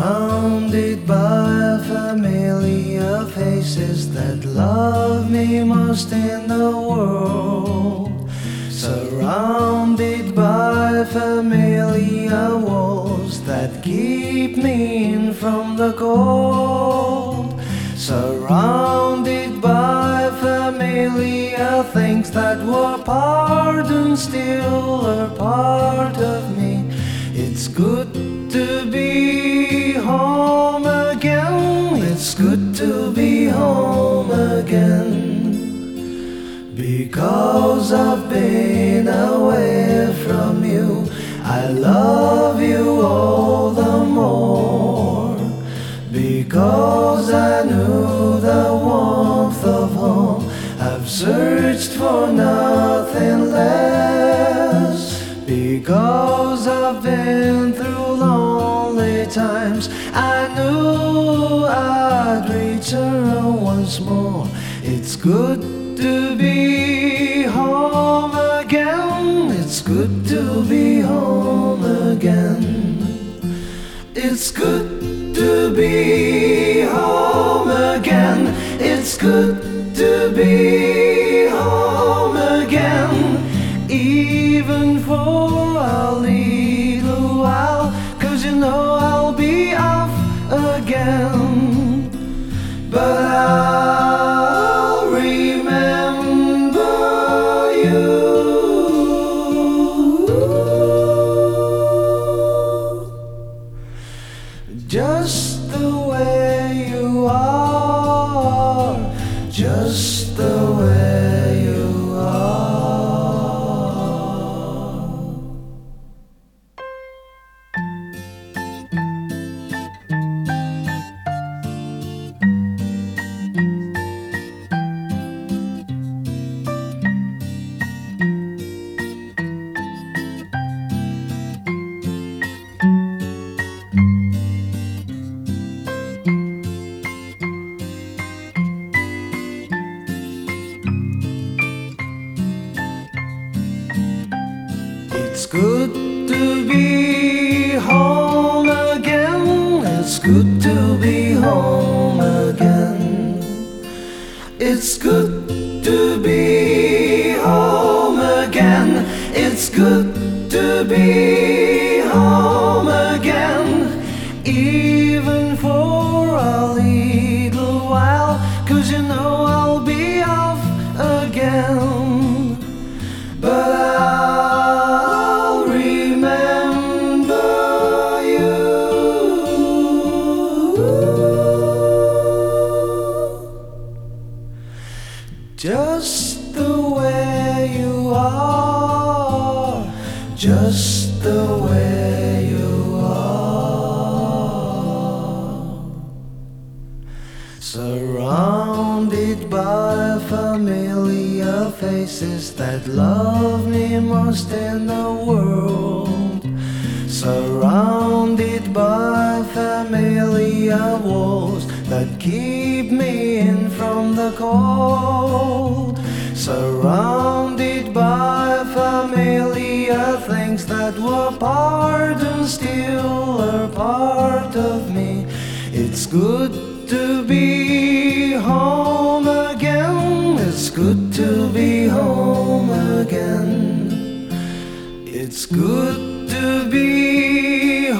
Surrounded by familiar faces that love me most in the world. Surrounded by familiar walls that keep me in from the cold. Surrounded by familiar things that were part and still are part of me. It's good Because I've been away from you, I love you all the more. Because I knew the warmth of home, I've searched for nothing less. Because I've been through lonely times, I knew I'd her once more. It's good to be home again. It's good to be home again. It's good to be home again. It's good to be just the good to be home again. It's good to be home again. It's good to be home again. It's good to be home again. Even for a little while. Cause you know I'll be off again. Just the way you are. Surrounded by familiar faces that love me most in the world. Surrounded by familiar walls that keep me in from the cold. Surrounded by familiar that were part and still are part of me. It's good to be home again. It's good to be home again. It's good to be